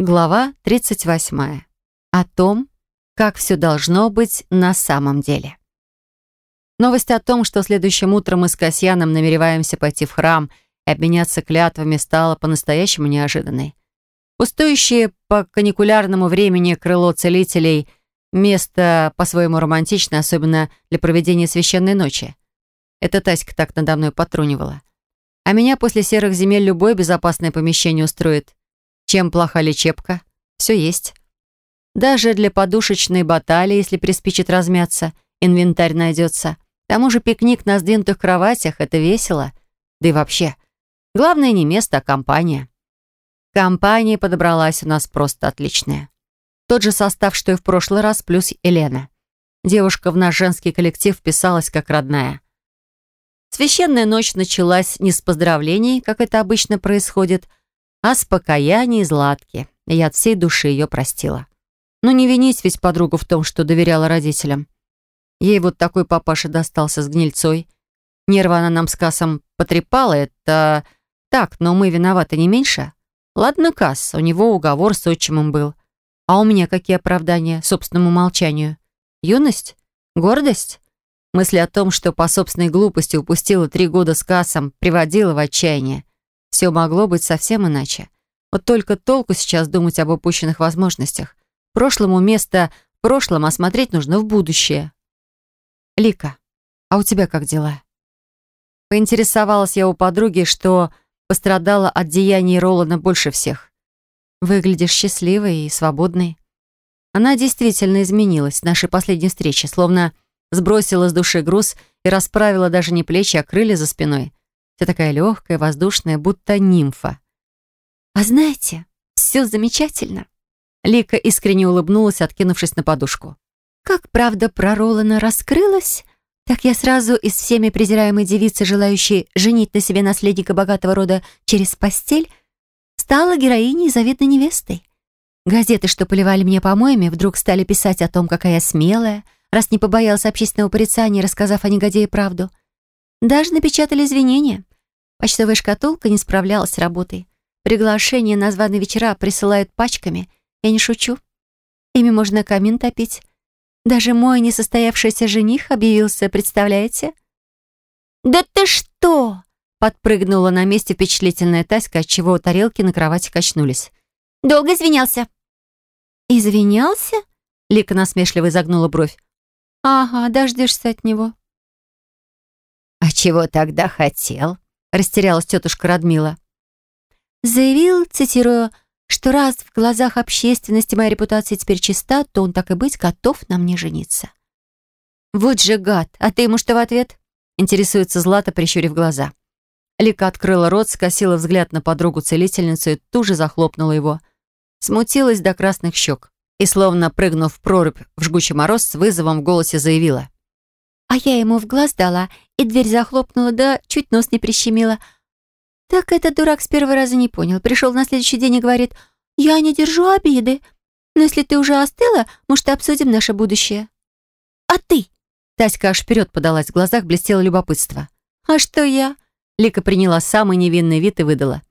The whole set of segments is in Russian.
Глава 38. О том, как все должно быть на самом деле. Новость о том, что следующим утром мы с Касьяном намереваемся пойти в храм и обменяться клятвами, стала по-настоящему неожиданной. Пустующее по каникулярному времени крыло целителей – место по-своему романтичное, особенно для проведения священной ночи. Эта Таська так надо мной потрунивала. А меня после серых земель любое безопасное помещение устроит. Чем плоха лечебка? Все есть. Даже для подушечной баталии, если приспичит размяться, инвентарь найдется. К тому же пикник на сдвинутых кроватях — это весело. Да и вообще, главное не место, а компания. Компания подобралась у нас просто отличная. Тот же состав, что и в прошлый раз, плюс Елена. Девушка в наш женский коллектив вписалась как родная. Священная ночь началась не с поздравлений, как это обычно происходит, а с покаяния и Златки. Я от всей души ее простила. Но не винить ведь подругу в том, что доверяла родителям. Ей вот такой папаша достался с гнильцой. Нервы она нам с Кассом потрепала, это так, но мы виноваты не меньше. Ладно, Касс, у него уговор с отчимом был. А у меня какие оправдания собственному молчанию? Юность? Гордость? Мысль о том, что по собственной глупости упустила три года с Кассом, приводила в отчаяние. Все могло быть совсем иначе. Вот только толку сейчас думать об упущенных возможностях. Прошлому место в прошлом, а смотреть нужно в будущее. Лика, а у тебя как дела? Поинтересовалась я у подруги, что пострадала от деяний Ролана больше всех. Выглядишь счастливой и свободной. Она действительно изменилась с нашей последней встречи, словно сбросила с души груз и расправила даже не плечи, а крылья за спиной. Вся такая легкая, воздушная, будто нимфа. «А знаете, все замечательно!» Лика искренне улыбнулась, откинувшись на подушку. «Как правда про Ролана раскрылась, так я сразу из всеми презираемой девицы, желающей женить на себе наследника богатого рода через постель, стала героиней заветной невестой. Газеты, что поливали меня помоями, вдруг стали писать о том, какая я смелая, раз не побоялась общественного порицания, рассказав о негодяе правду. Даже напечатали извинения. Почтовая шкатулка не справлялась с работой. Приглашения на званые вечера присылают пачками. Я не шучу. Ими можно камин топить. Даже мой несостоявшийся жених объявился, представляете? «Да ты что!» Подпрыгнула на месте впечатлительная Таська, отчего тарелки на кровати качнулись. «Долго извинялся». «Извинялся?» Лика насмешливо изогнула бровь. «Ага, дождешься от него». «А чего тогда хотел?» Растерялась тетушка Радмила. Заявил, цитирую, что раз в глазах общественности моя репутация теперь чиста, то он, так и быть, готов на мне жениться. «Вот же гад! А ты ему что в ответ?» Интересуется Злата, прищурив глаза. Лика открыла рот, скосила взгляд на подругу-целительницу и тут же захлопнула его. Смутилась до красных щек и, словно прыгнув в прорубь в жгучий мороз, с вызовом в голосе заявила. А я ему в глаз дала, и дверь захлопнула, да чуть нос не прищемила. Так этот дурак с первого раза не понял. Пришел на следующий день и говорит, «Я не держу обиды. Но если ты уже остыла, может, обсудим наше будущее». «А ты?» Таська аж вперед подалась, в глазах блестело любопытство. «А что я?» Лика приняла самый невинный вид и выдала.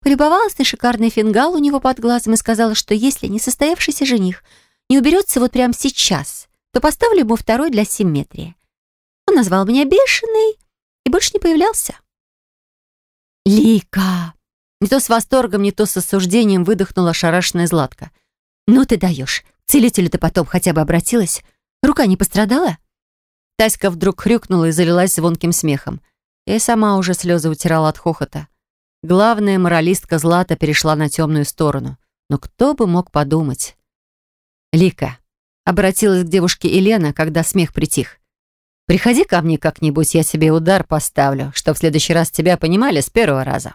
Полюбовалась на шикарный фингал у него под глазом и сказала, что если несостоявшийся жених не уберется вот прямо сейчас, то поставлю ему второй для симметрии. Назвал меня бешеной и больше не появлялся. «Лика!» Не то с восторгом, не то с осуждением выдохнула шарашенная Златка. «Ну ты даешь! Целителю ты потом хотя бы обратилась? Рука не пострадала?» Таська вдруг хрюкнула и залилась звонким смехом. Я сама уже слезы утирала от хохота. Главная моралистка Злата перешла на темную сторону. Но кто бы мог подумать? «Лика», — обратилась к девушке Елена, когда смех притих. Приходи ко мне как-нибудь, я тебе удар поставлю, чтоб в следующий раз тебя понимали с первого раза».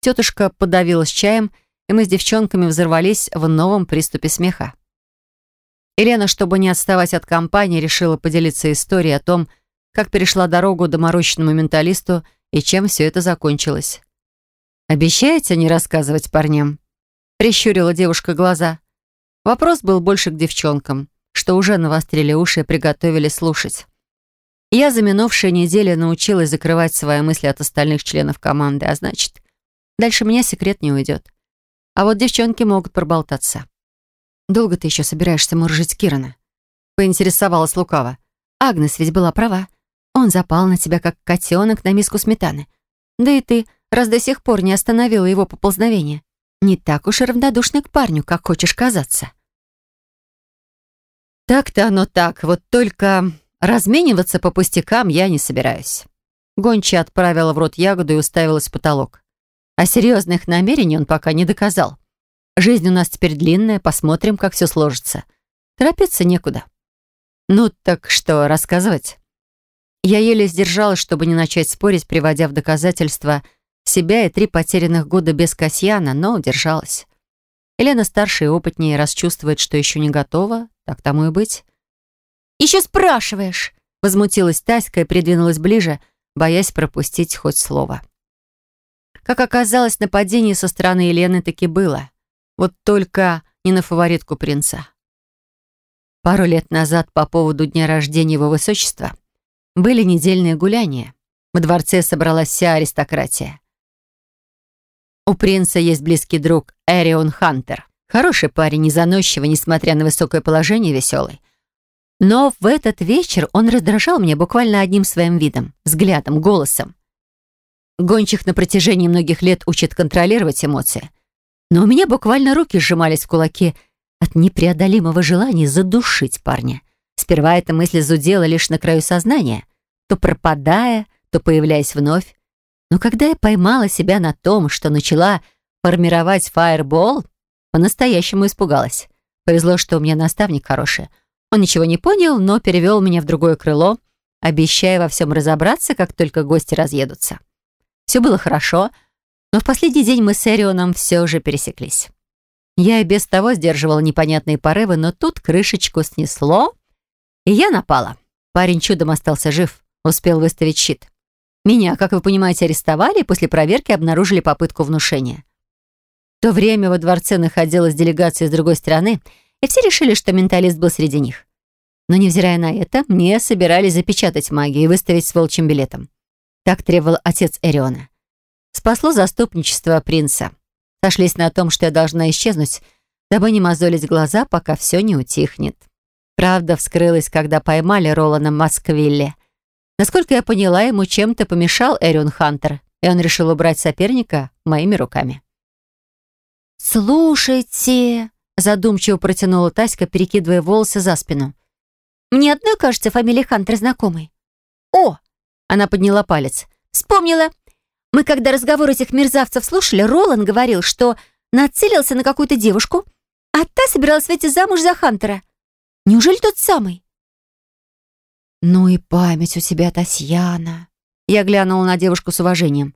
Тетушка подавилась чаем, и мы с девчонками взорвались в новом приступе смеха. Елена, чтобы не отставать от компании, решила поделиться историей о том, как перешла дорогу доморощенному менталисту и чем все это закончилось. «Обещаете не рассказывать парням?» Прищурила девушка глаза. Вопрос был больше к девчонкам, что уже навострили уши и приготовили слушать. Я за минувшие недели научилась закрывать свои мысли от остальных членов команды, а значит, дальше меня секрет не уйдет. А вот девчонки могут проболтаться. «Долго ты еще собираешься муржить Кирана?» Поинтересовалась лукаво. Агнес ведь была права. Он запал на тебя, как котенок на миску сметаны. Да и ты, раз до сих пор не остановила его поползновение, не так уж и равнодушна к парню, как хочешь казаться. Так-то оно так, вот только размениваться по пустякам я не собираюсь. Гонча отправила в рот ягоду и уставилась в потолок. А серьезных намерений он пока не доказал. Жизнь у нас теперь длинная, посмотрим, как все сложится. Торопиться некуда. Ну так что, рассказывать? Я еле сдержалась, чтобы не начать спорить, приводя в доказательство себя и три потерянных года без Касьяна, но удержалась. Елена старше и опытнее, расчувствует, что еще не готова, так тому и быть. «Еще спрашиваешь!» Возмутилась Таська и придвинулась ближе, боясь пропустить хоть слово. Как оказалось, нападение со стороны Елены таки было. Вот только не на фаворитку принца. Пару лет назад по поводу дня рождения его высочества были недельные гуляния. В дворце собралась вся аристократия. У принца есть близкий друг Эрион Хантер. Хороший парень, незаносчивый, несмотря на высокое положение, веселый. Но в этот вечер он раздражал меня буквально одним своим видом, взглядом, голосом. Гончих на протяжении многих лет учат контролировать эмоции. Но у меня буквально руки сжимались в кулаки от непреодолимого желания задушить парня. Сперва эта мысль зудела лишь на краю сознания, то пропадая, то появляясь вновь. Но когда я поймала себя на том, что начала формировать фаербол, по-настоящему испугалась. Повезло, что у меня наставник хороший. Он ничего не понял, но перевел меня в другое крыло, обещая во всем разобраться, как только гости разъедутся. Все было хорошо, но в последний день мы с Эрионом все же пересеклись. Я и без того сдерживала непонятные порывы, но тут крышечку снесло, и я напала. Парень чудом остался жив, успел выставить щит. Меня, как вы понимаете, арестовали и после проверки обнаружили попытку внушения. В то время во дворце находилась делегация с другой стороны, и все решили, что менталист был среди них. Но невзирая на это, мне собирались запечатать магию и выставить с волчьим билетом. Так требовал отец Эриона. Спасло заступничество принца. Сошлись на том, что я должна исчезнуть, дабы не мозолить глаза, пока все не утихнет. Правда вскрылась, когда поймали Ролана Масквилле. Насколько я поняла, ему чем-то помешал Эрион Хантер, и он решил убрать соперника моими руками. «Слушайте», — задумчиво протянула Таська, перекидывая волосы за спину. «Мне одной кажется фамилия Хантер знакомой». «О, она подняла палец. «Вспомнила. Мы, когда разговор этих мерзавцев слушали, Ролан говорил, что нацелился на какую-то девушку, а та собиралась выйти замуж за Хантера. Неужели тот самый?» «Ну и память у тебя, Тасьяна!» Я глянула на девушку с уважением.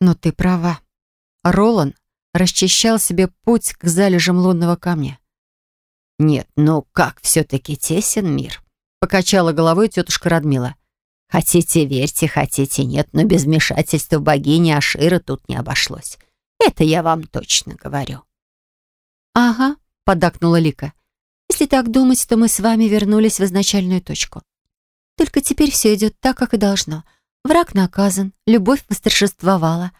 «Но ты права. Ролан расчищал себе путь к залежам лунного камня». «Нет, ну как все-таки тесен мир?» Покачала головой тетушка Радмила. Хотите верьте, хотите нет, но без вмешательства богини Ашира тут не обошлось. Это я вам точно говорю. «Ага», — поддакнула Лика. «Если так думать, то мы с вами вернулись в изначальную точку. Только теперь все идет так, как и должно. Враг наказан, любовь восторжествовала,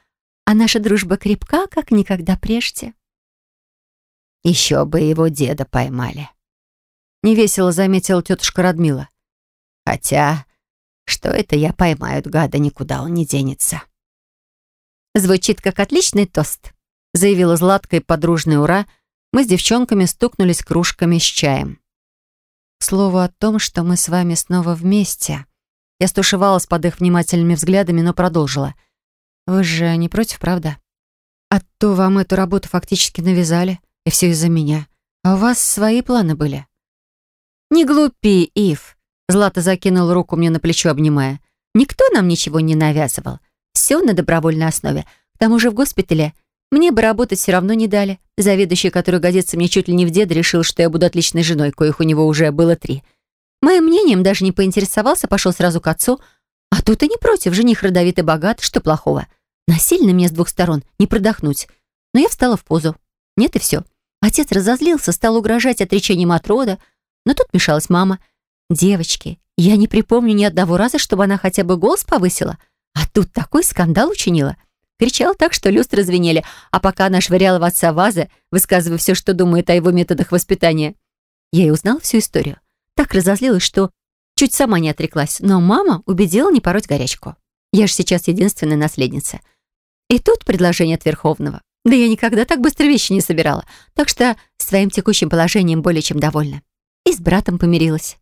а наша дружба крепка, как никогда прежде». «Еще бы его деда поймали», — невесело заметила тетушка Радмила. «Хотя что это я поймают гада, никуда он не денется. Звучит как отличный тост, заявила Златка и подружный ура. Мы с девчонками стукнулись кружками с чаем. К слову о том, что мы с вами снова вместе. Я стушевалась под их внимательными взглядами, но продолжила. Вы же не против, правда? А то вам эту работу фактически навязали, и все из-за меня. А у вас свои планы были. Не глупи, Ив. Злата закинул руку мне на плечо, обнимая. «Никто нам ничего не навязывал. Все на добровольной основе. К тому же в госпитале мне бы работать все равно не дали. Заведующий, который годится мне чуть ли не в деда, решил, что я буду отличной женой, коих у него уже было три. Моим мнением даже не поинтересовался, пошел сразу к отцу. А тут и не против, жених родовитый богат, что плохого. Насильно мне с двух сторон, не продохнуть. Но я встала в позу. Нет и все. Отец разозлился, стал угрожать отречением от рода, но тут мешалась мама — Девочки, я не припомню ни одного раза, чтобы она хотя бы голос повысила. А тут такой скандал учинила. Кричал так, что люстры звенели, а пока она швыряла в отца вазы, высказывая все, что думает о его методах воспитания. Я и узнала всю историю. Так разозлилась, что чуть сама не отреклась, но мама убедила не пороть горячку. Я же сейчас единственная наследница. И тут предложение от Верховного. Да я никогда так быстро вещи не собирала, так что своим текущим положением более чем довольна. И с братом помирилась.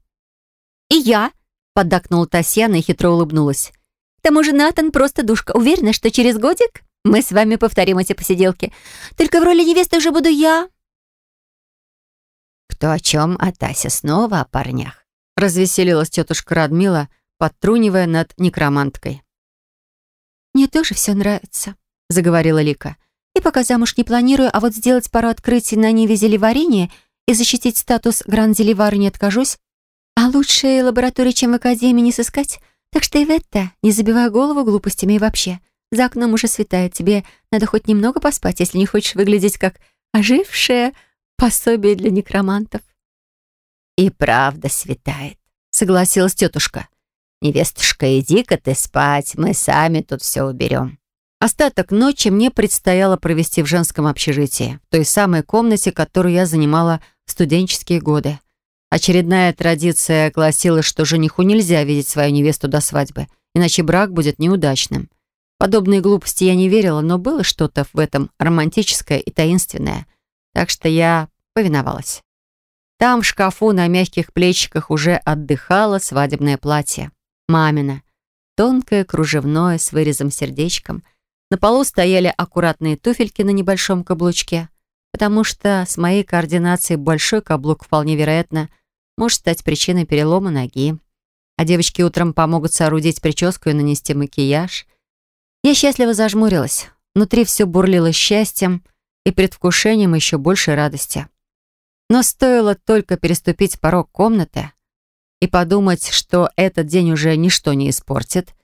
«И я», — поддакнула Татьяна и хитро улыбнулась. «К тому же Натан просто душка. Уверена, что через годик мы с вами повторим эти посиделки. Только в роли невесты уже буду я». «Кто о чем, а Тася снова о парнях», — развеселилась тетушка Радмила, подтрунивая над некроманткой. «Мне тоже все нравится», — заговорила Лика. «И пока замуж не планирую, а вот сделать пару открытий на Ниве зелеварения и защитить статус гранд-зелевара не откажусь. А лучшей лаборатории, чем в Академии, не сыскать. Так что и в это не забивай голову глупостями и вообще. За окном уже светает, тебе надо хоть немного поспать, если не хочешь выглядеть как ожившее пособие для некромантов». «И правда светает», — согласилась тетушка. «Невестушка, иди-ка ты спать, мы сами тут все уберем». Остаток ночи мне предстояло провести в женском общежитии, в той самой комнате, которую я занимала в студенческие годы. Очередная традиция гласила, что жениху нельзя видеть свою невесту до свадьбы, иначе брак будет неудачным. Подобные глупости я не верила, но было что-то в этом романтическое и таинственное. Так что я повиновалась. Там в шкафу на мягких плечиках уже отдыхало свадебное платье мамина. Тонкое, кружевное, с вырезом-сердечком. На полу стояли аккуратные туфельки на небольшом каблучке, потому что с моей координацией большой каблук вполне вероятно может стать причиной перелома ноги. А девочки утром помогут соорудить прическу и нанести макияж. Я счастливо зажмурилась. Внутри все бурлило счастьем и предвкушением еще большей радости. Но стоило только переступить порог комнаты, и подумать, что этот день уже ничто не испортит,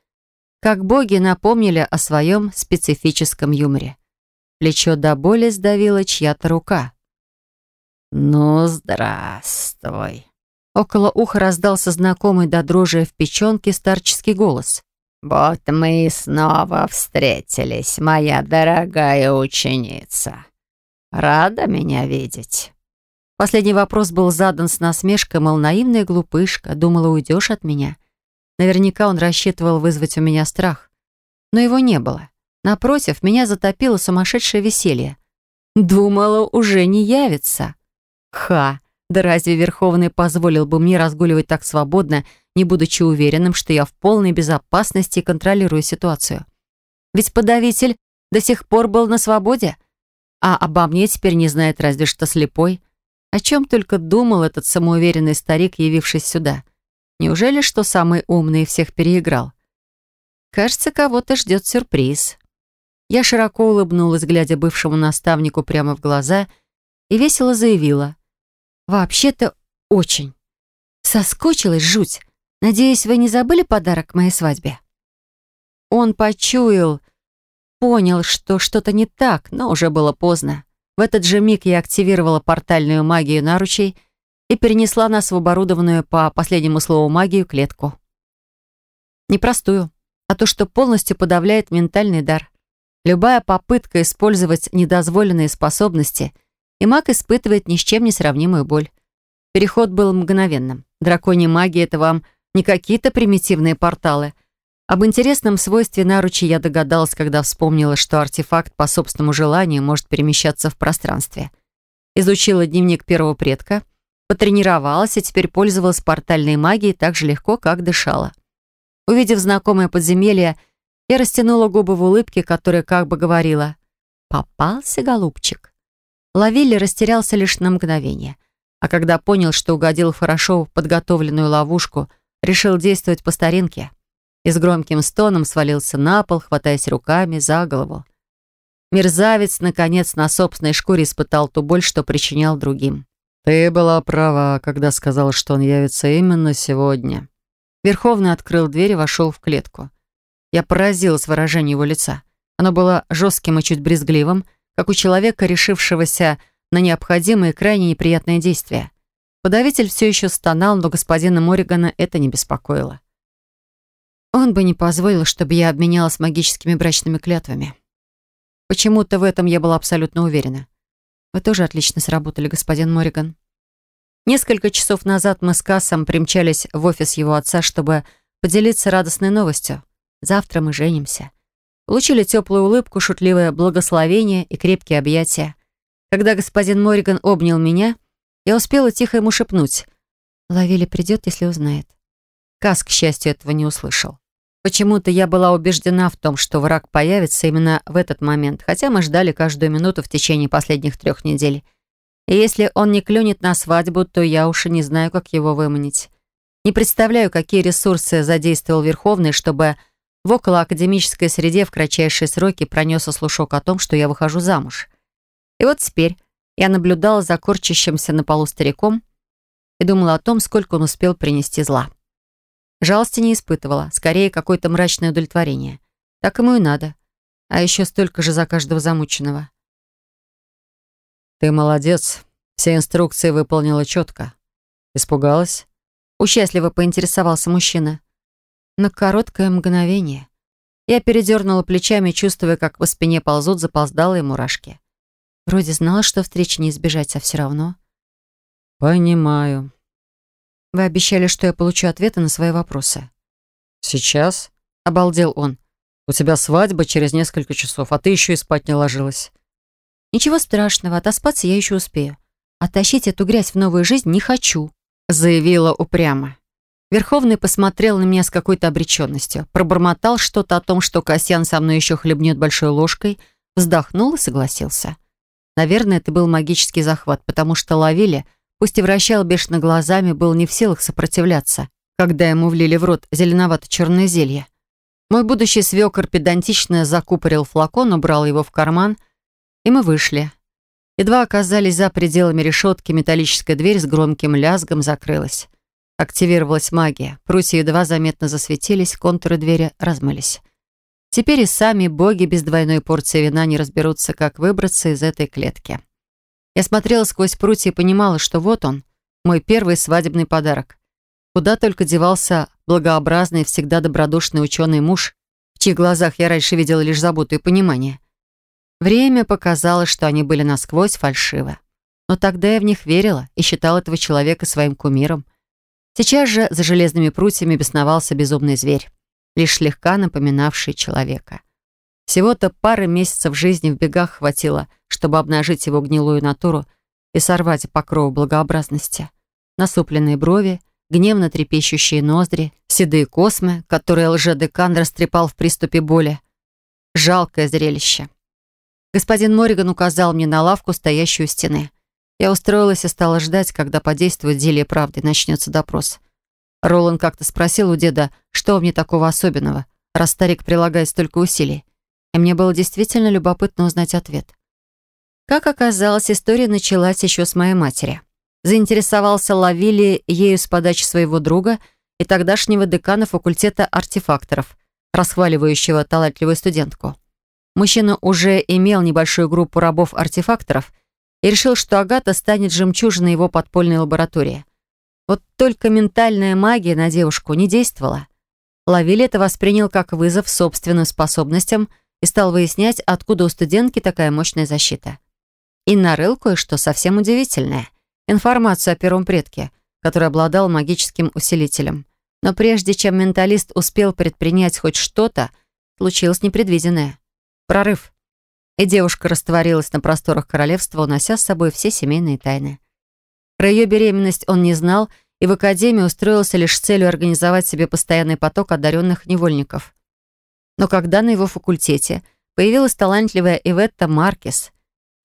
как боги напомнили о своем специфическом юморе. Плечо до боли сдавила чья-то рука. «Ну, здравствуй!» Около уха раздался знакомый до дрожи в печенке старческий голос. «Вот мы и снова встретились, моя дорогая ученица. Рада меня видеть?» Последний вопрос был задан с насмешкой, мол, наивная глупышка, думала, уйдешь от меня. Наверняка он рассчитывал вызвать у меня страх. Но его не было. Напротив, меня затопило сумасшедшее веселье. Думала, уже не явится. Ха! Да разве Верховный позволил бы мне разгуливать так свободно, не будучи уверенным, что я в полной безопасности и контролирую ситуацию? Ведь подавитель до сих пор был на свободе, а обо мне теперь не знает разве что слепой. О чем только думал этот самоуверенный старик, явившись сюда. Неужели что самый умный всех переиграл? Кажется, кого-то ждет сюрприз. Я широко улыбнулась, глядя бывшему наставнику прямо в глаза, и весело заявила. «Вообще-то очень. Соскучилась жуть. Надеюсь, вы не забыли подарок к моей свадьбе?» Он почуял, понял, что что-то не так, но уже было поздно. В этот же миг я активировала портальную магию наручей и перенесла нас в оборудованную по последнему слову магию клетку. Непростую, а то, что полностью подавляет ментальный дар. Любая попытка использовать недозволенные способности, и маг испытывает ни с чем не сравнимую боль. Переход был мгновенным. Драконья магия — это вам не какие-то примитивные порталы — об интересном свойстве наручи я догадалась, когда вспомнила, что артефакт по собственному желанию может перемещаться в пространстве. Изучила дневник первого предка, потренировалась и теперь пользовалась портальной магией так же легко, как дышала. Увидев знакомое подземелье, я растянула губы в улыбке, которая как бы говорила «Попался, голубчик». Лавилли растерялся лишь на мгновение, а когда понял, что угодил в хорошо подготовленную ловушку, решил действовать по старинке и с громким стоном свалился на пол, хватаясь руками за голову. Мерзавец, наконец, на собственной шкуре испытал ту боль, что причинял другим. «Ты была права, когда сказал, что он явится именно сегодня». Верховный открыл дверь и вошел в клетку. Я поразилась выражению его лица. Оно было жестким и чуть брезгливым, как у человека, решившегося на необходимые крайне неприятные действия. Подавитель все еще стонал, но господина Моригана это не беспокоило. Он бы не позволил, чтобы я обменялась магическими брачными клятвами. Почему-то в этом я была абсолютно уверена. Вы тоже отлично сработали, господин Мориган. Несколько часов назад мы с Кассом примчались в офис его отца, чтобы поделиться радостной новостью. Завтра мы женимся. Получили теплую улыбку, шутливое благословение и крепкие объятия. Когда господин Мориган обнял меня, я успела тихо ему шепнуть. Лавили придет, если узнает. Кас, к счастью, этого не услышал. Почему-то я была убеждена в том, что враг появится именно в этот момент, хотя мы ждали каждую минуту в течение последних трех недель. И если он не клюнет на свадьбу, то я уж и не знаю, как его выманить. Не представляю, какие ресурсы задействовал Верховный, чтобы в околоакадемической среде в кратчайшие сроки пронесся слушок о том, что я выхожу замуж. И вот теперь я наблюдала за корчащимся на полу стариком и думала о том, сколько он успел принести зла. Жалости не испытывала, скорее какое-то мрачное удовлетворение. Так ему и надо. А еще столько же за каждого замученного. «Ты молодец. Все инструкции выполнила четко. Испугалась?» Участливо поинтересовался мужчина. На короткое мгновение. Я передернула плечами, чувствуя, как по спине ползут запоздалые мурашки. Вроде знала, что встречи не избежать, а все равно. «Понимаю», вы обещали, что я получу ответы на свои вопросы. Сейчас? Обалдел он. У тебя свадьба через несколько часов, а ты еще и спать не ложилась. Ничего страшного, отоспаться я еще успею. А тащить эту грязь в новую жизнь не хочу, заявила упрямо. Верховный посмотрел на меня с какой-то обреченностью, пробормотал что-то о том, что Касьян со мной еще хлебнет большой ложкой, вздохнул и согласился. Наверное, это был магический захват, потому что ловили — Пусть и вращал бешено глазами, был не в силах сопротивляться, когда ему влили в рот зеленовато-черное зелье. Мой будущий свекор педантично закупорил флакон, убрал его в карман, и мы вышли. Едва оказались за пределами решетки, металлическая дверь с громким лязгом закрылась. Активировалась магия. Прутья едва заметно засветились, контуры двери размылись. Теперь и сами боги без двойной порции вина не разберутся, как выбраться из этой клетки. Я смотрела сквозь прутья и понимала, что вот он, мой первый свадебный подарок. Куда только девался благообразный, всегда добродушный ученый муж, в чьих глазах я раньше видела лишь заботу и понимание. Время показало, что они были насквозь фальшивы. Но тогда я в них верила и считала этого человека своим кумиром. Сейчас же за железными прутьями бесновался безумный зверь, лишь слегка напоминавший человека. Всего-то пары месяцев жизни в бегах хватило, чтобы обнажить его гнилую натуру и сорвать покров благообразности. Насупленные брови, гневно трепещущие ноздри, седые космы, которые лжедекан растрепал в приступе боли. Жалкое зрелище. Господин Мориган указал мне на лавку, стоящую у стены. Я устроилась и стала ждать, когда подействует зелье правды начнется допрос. Ролан как-то спросил у деда, что мне такого особенного, раз старик прилагает столько усилий и мне было действительно любопытно узнать ответ. Как оказалось, история началась еще с моей матери. Заинтересовался Лавили ею с подачи своего друга и тогдашнего декана факультета артефакторов, расхваливающего талантливую студентку. Мужчина уже имел небольшую группу рабов-артефакторов и решил, что Агата станет жемчужиной его подпольной лаборатории. Вот только ментальная магия на девушку не действовала. Лавили это воспринял как вызов собственным способностям – и стал выяснять, откуда у студентки такая мощная защита. И нарыл кое-что совсем удивительное. Информацию о первом предке, который обладал магическим усилителем. Но прежде чем менталист успел предпринять хоть что-то, случилось непредвиденное. Прорыв. И девушка растворилась на просторах королевства, унося с собой все семейные тайны. Про ее беременность он не знал и в академии устроился лишь с целью организовать себе постоянный поток одаренных невольников. Но когда на его факультете появилась талантливая Иветта Маркес,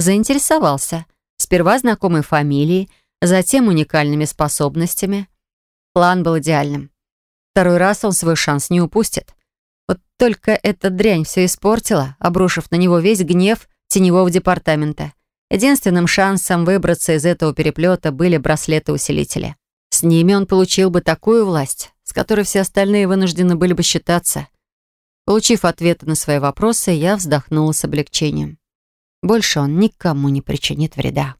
заинтересовался. Сперва знакомой фамилией, затем уникальными способностями. План был идеальным. Второй раз он свой шанс не упустит. Вот только эта дрянь все испортила, обрушив на него весь гнев теневого департамента. Единственным шансом выбраться из этого переплета были браслеты-усилители. С ними он получил бы такую власть, с которой все остальные вынуждены были бы считаться. Получив ответы на свои вопросы, я вздохнула с облегчением. Больше он никому не причинит вреда.